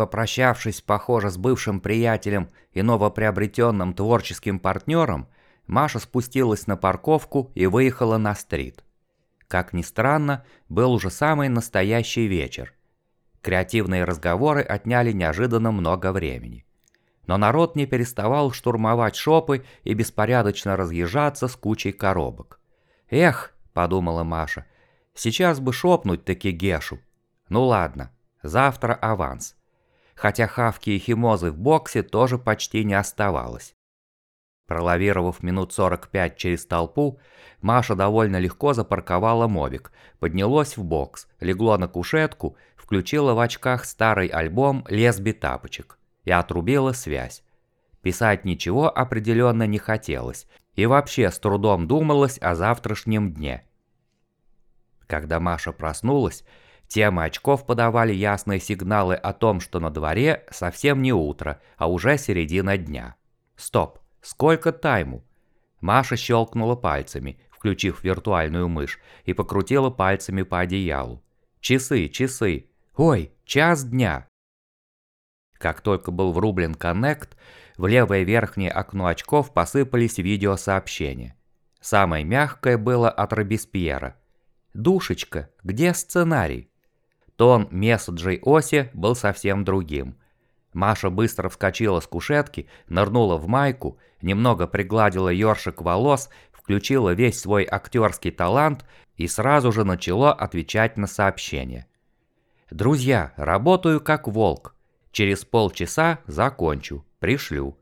Попрощавшись, похоже, с бывшим приятелем и новоприобретенным творческим партнером, Маша спустилась на парковку и выехала на стрит. Как ни странно, был уже самый настоящий вечер. Креативные разговоры отняли неожиданно много времени. Но народ не переставал штурмовать шопы и беспорядочно разъезжаться с кучей коробок. «Эх», — подумала Маша, — «сейчас бы шопнуть таки Гешу. Ну ладно, завтра аванс». Хотя хавки и химозы в боксе тоже почти не оставалось. Пролавировав минут 45 через толпу, Маша довольно легко запарковала мобик, поднялась в бокс, легло на кушетку, включила в очках старый альбом «Лесби тапочек» и отрубила связь. Писать ничего определенно не хотелось, и вообще с трудом думалось о завтрашнем дне. Когда Маша проснулась, темы очков подавали ясные сигналы о том, что на дворе совсем не утро, а уже середина дня. Стоп! Сколько тайму? Маша щелкнула пальцами, включив виртуальную мышь, и покрутила пальцами по одеялу. Часы, часы. Ой, час дня. Как только был врублен коннект, в левое верхнее окно очков посыпались видеосообщения. Самое мягкое было от Робеспьера. «Душечка, где сценарий?» Тон месседжей Оси был совсем другим. Маша быстро вскочила с кушетки, нырнула в майку, немного пригладила ёршик волос, включила весь свой актерский талант и сразу же начала отвечать на сообщения. «Друзья, работаю как волк. Через полчаса закончу, пришлю».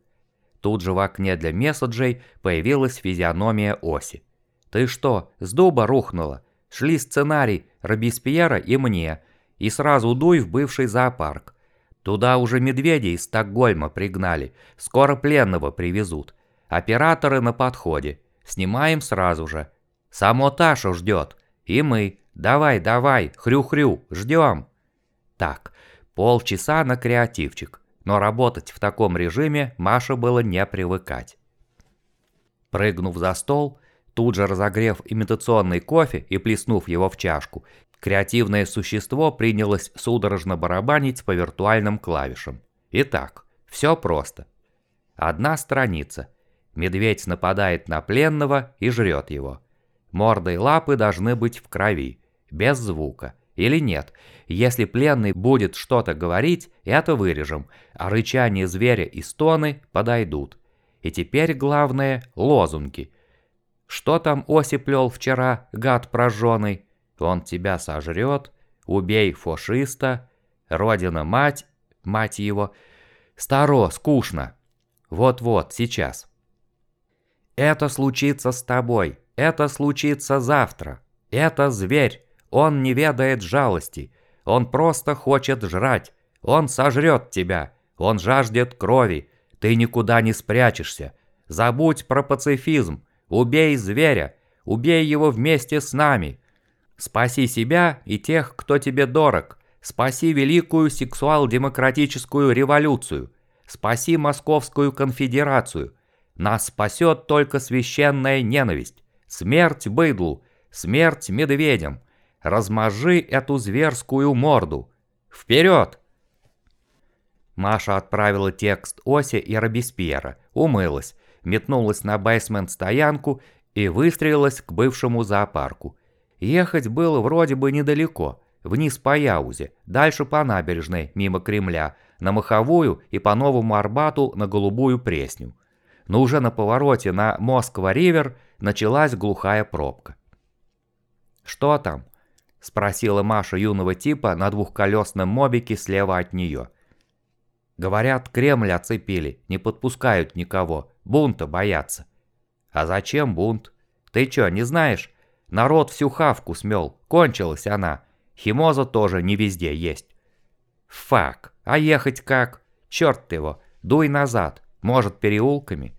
Тут же в окне для месседжей появилась физиономия Оси. «Ты что, с дуба рухнула? Шли сценарий Робеспьера и мне, и сразу дуй в бывший зоопарк. Туда уже медведей из Стокгольма пригнали. Скоро пленного привезут. Операторы на подходе. Снимаем сразу же. Само Ташу ждет. И мы. Давай, давай, хрю-хрю, ждем. Так, полчаса на креативчик. Но работать в таком режиме Маше было не привыкать. Прыгнув за стол, тут же разогрев имитационный кофе и плеснув его в чашку, Креативное существо принялось судорожно барабанить по виртуальным клавишам. Итак, все просто. Одна страница. Медведь нападает на пленного и жрет его. Морда и лапы должны быть в крови, без звука. Или нет, если пленный будет что-то говорить, это вырежем, а рычание зверя и стоны подойдут. И теперь главное – лозунги. Что там Оси плел вчера, гад прожженный? Он тебя сожрет, убей фашиста, родина-мать, мать его. Старо, скучно. Вот-вот, сейчас. Это случится с тобой, это случится завтра. Это зверь, он не ведает жалости, он просто хочет жрать, он сожрет тебя, он жаждет крови, ты никуда не спрячешься. Забудь про пацифизм, убей зверя, убей его вместе с нами, Спаси себя и тех, кто тебе дорог. Спаси великую сексуал-демократическую революцию. Спаси Московскую конфедерацию. Нас спасет только священная ненависть. Смерть быдлу, смерть медведям. Размажи эту зверскую морду. Вперед! Маша отправила текст Осе и Робеспьера, умылась, метнулась на бейсмент-стоянку и выстрелилась к бывшему зоопарку. Ехать было вроде бы недалеко, вниз по Яузе, дальше по набережной, мимо Кремля, на Маховую и по Новому Арбату на Голубую Пресню. Но уже на повороте на Москва-Ривер началась глухая пробка. «Что там?» – спросила Маша юного типа на двухколесном мобике слева от нее. «Говорят, Кремль оцепили, не подпускают никого, бунта боятся». «А зачем бунт? Ты чё, не знаешь?» Народ всю хавку смел, кончилась она. Химоза тоже не везде есть. Фак, а ехать как? Черт его, дуй назад, может переулками?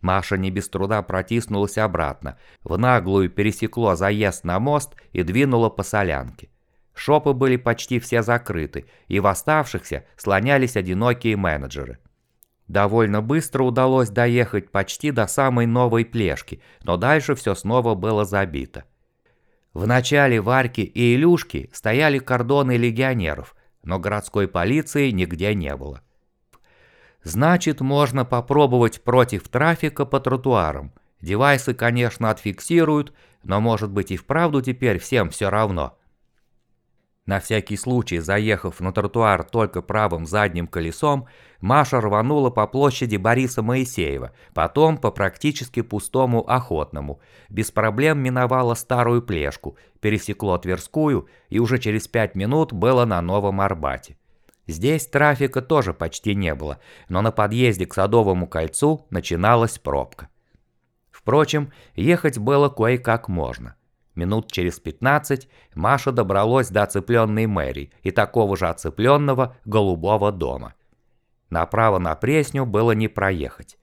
Маша не без труда протиснулась обратно, в наглую пересекло заезд на мост и двинула по солянке. Шопы были почти все закрыты, и в оставшихся слонялись одинокие менеджеры. Довольно быстро удалось доехать почти до самой новой плешки, но дальше все снова было забито. В начале Варьки и Илюшки стояли кордоны легионеров, но городской полиции нигде не было. Значит, можно попробовать против трафика по тротуарам. Девайсы, конечно, отфиксируют, но может быть и вправду теперь всем все равно. На всякий случай, заехав на тротуар только правым задним колесом, Маша рванула по площади Бориса Моисеева, потом по практически пустому Охотному, без проблем миновала Старую Плешку, пересекло Тверскую и уже через пять минут было на Новом Арбате. Здесь трафика тоже почти не было, но на подъезде к Садовому кольцу начиналась пробка. Впрочем, ехать было кое-как можно – Минут через 15 Маша добралась до оцепленной Мэри и такого же оцепленного голубого дома. Направо на Пресню было не проехать.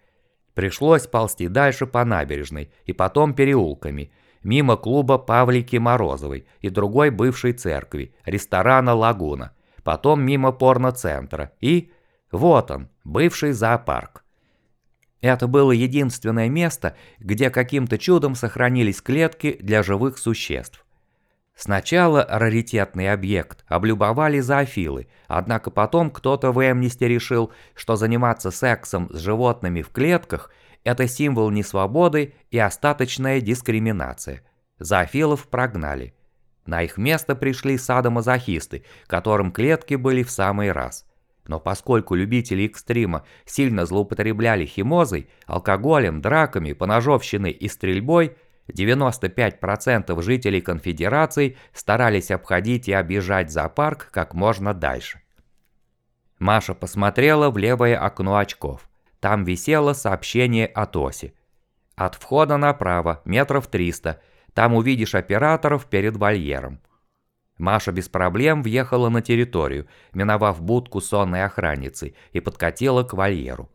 Пришлось ползти дальше по набережной и потом переулками, мимо клуба Павлики Морозовой и другой бывшей церкви, ресторана «Лагуна», потом мимо порно-центра и... Вот он, бывший зоопарк. Это было единственное место, где каким-то чудом сохранились клетки для живых существ. Сначала раритетный объект облюбовали зоофилы, однако потом кто-то в Эмнисте решил, что заниматься сексом с животными в клетках – это символ несвободы и остаточная дискриминация. Зоофилов прогнали. На их место пришли садомазохисты, которым клетки были в самый раз – но поскольку любители экстрима сильно злоупотребляли химозой, алкоголем, драками, поножовщиной и стрельбой, 95% жителей конфедерации старались обходить и объезжать зоопарк как можно дальше. Маша посмотрела в левое окно очков. Там висело сообщение от Оси. От входа направо, метров 300. Там увидишь операторов перед вольером. Маша без проблем въехала на территорию, миновав будку сонной охранницы, и подкатила к вольеру.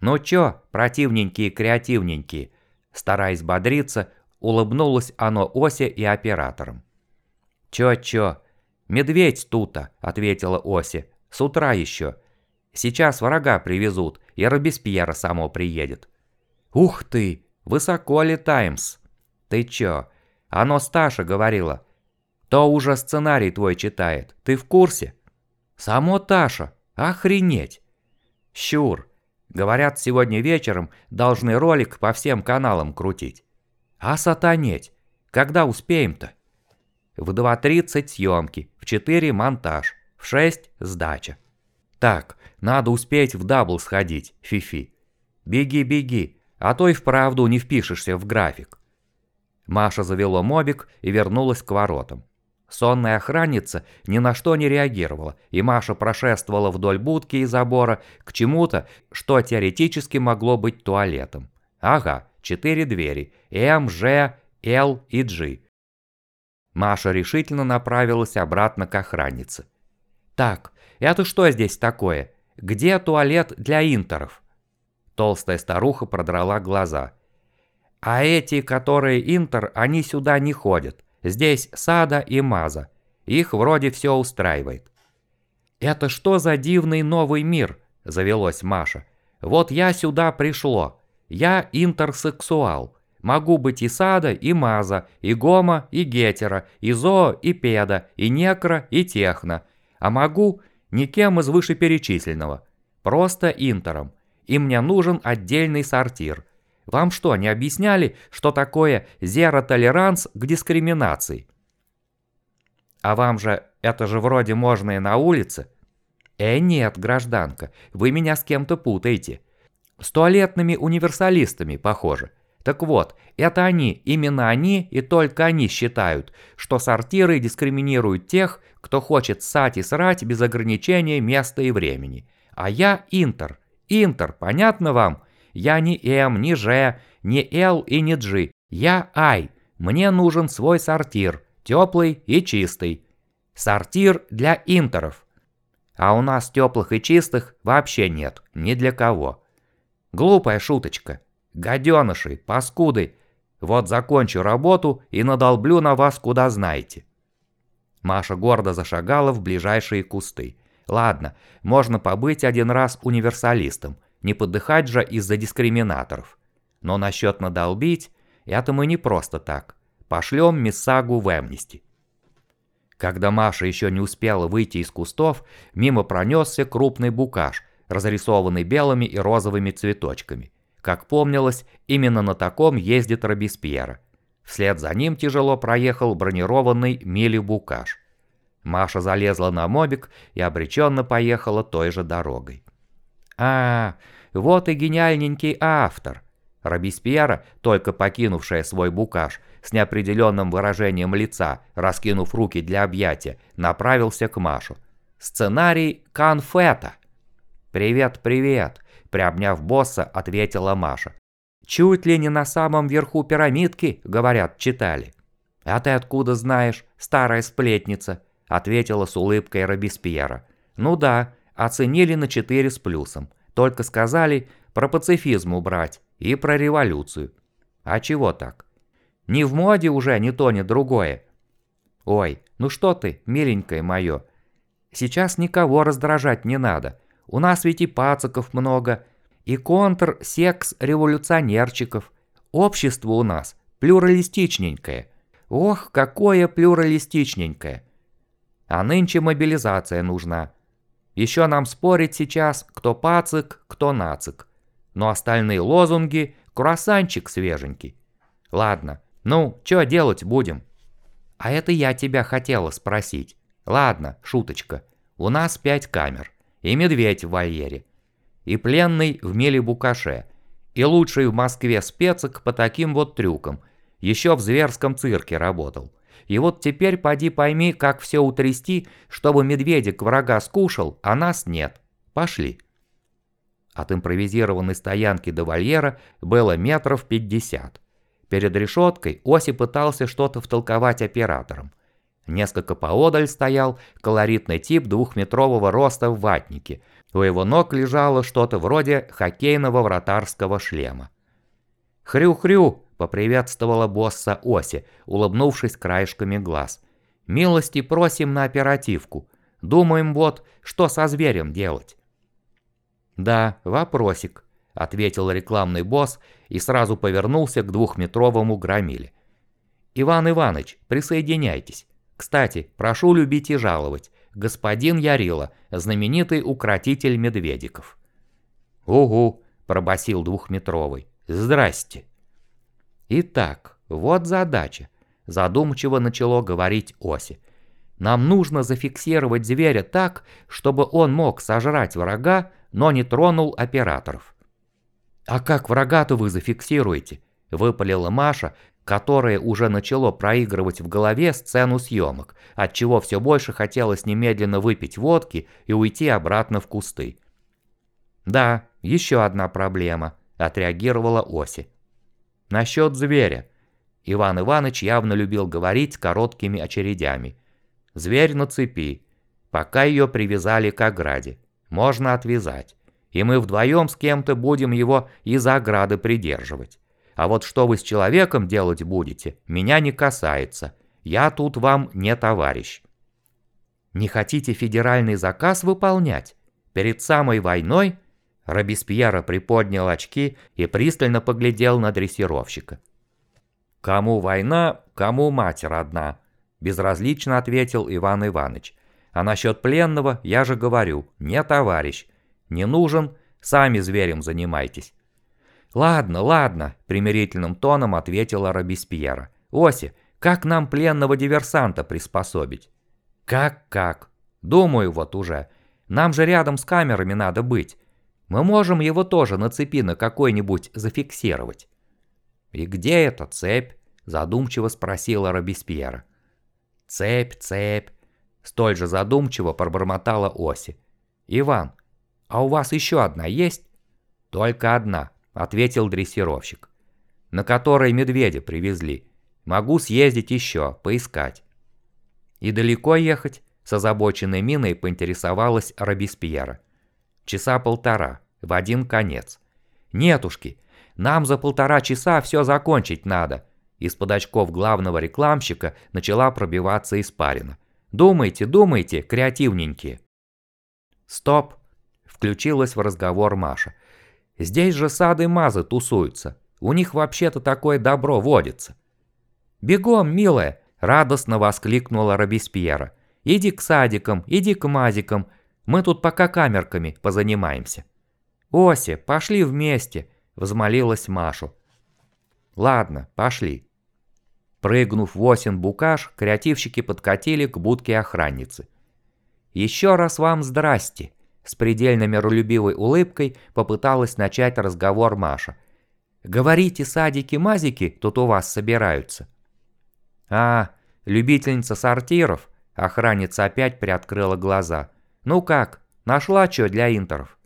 «Ну чё, противненькие-креативненькие?» Стараясь бодриться, улыбнулось оно Осе и операторам. «Чё-чё? Медведь тута», — ответила Осе. «С утра ещё. Сейчас врага привезут, и Робеспьера само приедет». «Ух ты! Высоко летаем-с!» «Ты чё? Оно Сташа говорила. То уже сценарий твой читает. Ты в курсе? Само Таша. Охренеть. Щур. Говорят, сегодня вечером должны ролик по всем каналам крутить. А сатанеть. Когда успеем-то? В 2.30 съемки, в 4 монтаж, в 6 сдача. Так, надо успеть в дабл сходить, Фифи. Беги, беги, а то и вправду не впишешься в график. Маша завела мобик и вернулась к воротам. Сонная охранница ни на что не реагировала, и Маша прошествовала вдоль будки и забора к чему-то, что теоретически могло быть туалетом. Ага, четыре двери – М, Ж, Л и G. Маша решительно направилась обратно к охраннице. «Так, это что здесь такое? Где туалет для интеров?» Толстая старуха продрала глаза. «А эти, которые интер, они сюда не ходят. Здесь Сада и Маза. Их вроде все устраивает. «Это что за дивный новый мир?» – завелась Маша. «Вот я сюда пришло. Я интерсексуал. Могу быть и Сада, и Маза, и Гома, и Гетера, и Зоо, и Педа, и Некро, и Техно. А могу никем из вышеперечисленного. Просто интером. И мне нужен отдельный сортир. Вам что, не объясняли, что такое зеротолеранс к дискриминации? А вам же это же вроде можно и на улице. Э, нет, гражданка, вы меня с кем-то путаете. С туалетными универсалистами, похоже. Так вот, это они, именно они и только они считают, что сортиры дискриминируют тех, кто хочет ссать и срать без ограничения места и времени. А я интер. Интер, понятно вам? Я не М, не Ж, не Л и не G. Я I. Мне нужен свой сортир, теплый и чистый. Сортир для интеров. А у нас теплых и чистых вообще нет, ни для кого. Глупая шуточка. Гаденыши, паскуды. Вот закончу работу и надолблю на вас куда знаете. Маша гордо зашагала в ближайшие кусты. Ладно, можно побыть один раз универсалистом – не подыхать же из-за дискриминаторов. Но насчет надолбить, это мы не просто так. Пошлем Миссагу в Эмнисти. Когда Маша еще не успела выйти из кустов, мимо пронесся крупный букаш, разрисованный белыми и розовыми цветочками. Как помнилось, именно на таком ездит Робеспьера. Вслед за ним тяжело проехал бронированный мили-букаш. Маша залезла на мобик и обреченно поехала той же дорогой. А, вот и гениальненький автор. Робеспьера, только покинувшая свой букаш, с неопределенным выражением лица, раскинув руки для объятия, направился к Машу. Сценарий «Конфета». «Привет, привет», – приобняв босса, ответила Маша. «Чуть ли не на самом верху пирамидки, говорят, читали». «А ты откуда знаешь, старая сплетница?» – ответила с улыбкой Робеспьера. «Ну да, оценили на 4 с плюсом. Только сказали про пацифизм убрать и про революцию. А чего так? Не в моде уже ни то, ни другое. Ой, ну что ты, миленькое мое. Сейчас никого раздражать не надо. У нас ведь и пацаков много, и контр-секс-революционерчиков. Общество у нас плюралистичненькое. Ох, какое плюралистичненькое. А нынче мобилизация нужна. Еще нам спорить сейчас, кто пацик, кто нацик. Но остальные лозунги – круассанчик свеженький. Ладно, ну, что делать будем? А это я тебя хотела спросить. Ладно, шуточка. У нас пять камер. И медведь в вольере. И пленный в меле-букаше. И лучший в Москве специк по таким вот трюкам. Еще в зверском цирке работал. И вот теперь поди пойми, как все утрясти, чтобы медведик врага скушал, а нас нет. Пошли. От импровизированной стоянки до вольера было метров пятьдесят. Перед решеткой Оси пытался что-то втолковать операторам. Несколько поодаль стоял колоритный тип двухметрового роста в ватнике. У его ног лежало что-то вроде хоккейного вратарского шлема. «Хрю-хрю!» Поприветствовала босса Оси, улыбнувшись краешками глаз. «Милости просим на оперативку. Думаем вот, что со зверем делать». «Да, вопросик», — ответил рекламный босс и сразу повернулся к двухметровому громиле. «Иван Иванович, присоединяйтесь. Кстати, прошу любить и жаловать. Господин Ярила, знаменитый укротитель медведиков». «Угу», — пробасил двухметровый. «Здрасте». Итак, вот задача. Задумчиво начало говорить Оси. Нам нужно зафиксировать зверя так, чтобы он мог сожрать врага, но не тронул операторов. «А как врага-то вы зафиксируете?» – выпалила Маша, которая уже начало проигрывать в голове сцену съемок, отчего все больше хотелось немедленно выпить водки и уйти обратно в кусты. «Да, еще одна проблема», – отреагировала Оси. Насчет зверя. Иван Иванович явно любил говорить короткими очередями. Зверь на цепи. Пока ее привязали к ограде. Можно отвязать. И мы вдвоем с кем-то будем его из ограды придерживать. А вот что вы с человеком делать будете, меня не касается. Я тут вам не товарищ. Не хотите федеральный заказ выполнять? Перед самой войной Робеспьера приподнял очки и пристально поглядел на дрессировщика. «Кому война, кому мать родна», – безразлично ответил Иван Иванович. «А насчет пленного я же говорю, не товарищ. Не нужен, сами зверем занимайтесь». «Ладно, ладно», – примирительным тоном ответила Робеспьера. «Оси, как нам пленного диверсанта приспособить?» «Как-как? Думаю вот уже. Нам же рядом с камерами надо быть. Мы можем его тоже на цепи на какой-нибудь зафиксировать. «И где эта цепь?» – задумчиво спросила Робеспьера. «Цепь, цепь», – столь же задумчиво пробормотала Оси. «Иван, а у вас еще одна есть?» «Только одна», – ответил дрессировщик. «На которой медведя привезли. Могу съездить еще, поискать». «И далеко ехать?» – с озабоченной миной поинтересовалась Робеспьера. Часа полтора, в один конец. Нетушки, нам за полтора часа все закончить надо. Из-под очков главного рекламщика начала пробиваться испарина. Думайте, думайте, креативненькие. Стоп, включилась в разговор Маша. Здесь же сады мазы тусуются. У них вообще-то такое добро водится. «Бегом, милая!» Радостно воскликнула Робеспьера. «Иди к садикам, иди к мазикам. Мы тут пока камерками позанимаемся». «Ося, пошли вместе», – взмолилась Машу. «Ладно, пошли». Прыгнув в осен букаш, креативщики подкатили к будке охранницы. «Еще раз вам здрасте», – с предельно миролюбивой улыбкой попыталась начать разговор Маша. «Говорите, садики-мазики тут у вас собираются». «А, любительница сортиров?» Охранница опять приоткрыла глаза. «Ну как, нашла что для интеров?»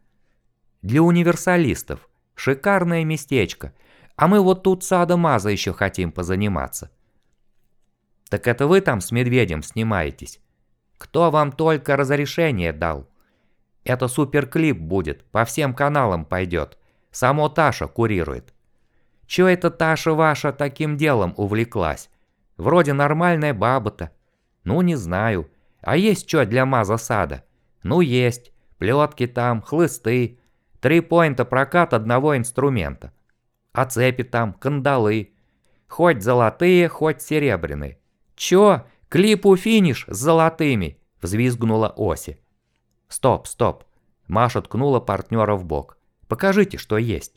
«Для универсалистов. Шикарное местечко. А мы вот тут сада Маза еще хотим позаниматься». «Так это вы там с медведем снимаетесь?» «Кто вам только разрешение дал?» «Это суперклип будет, по всем каналам пойдет. Само Таша курирует». «Чё это Таша ваша таким делом увлеклась? Вроде нормальная баба-то. Ну, не знаю. А есть что для маза сада? Ну, есть. Плетки там, хлысты. Три поинта прокат одного инструмента. А цепи там, кандалы. Хоть золотые, хоть серебряные. Чё? Клипу финиш с золотыми, взвизгнула Оси. Стоп, стоп. Маша ткнула партнера в бок. Покажите, что есть.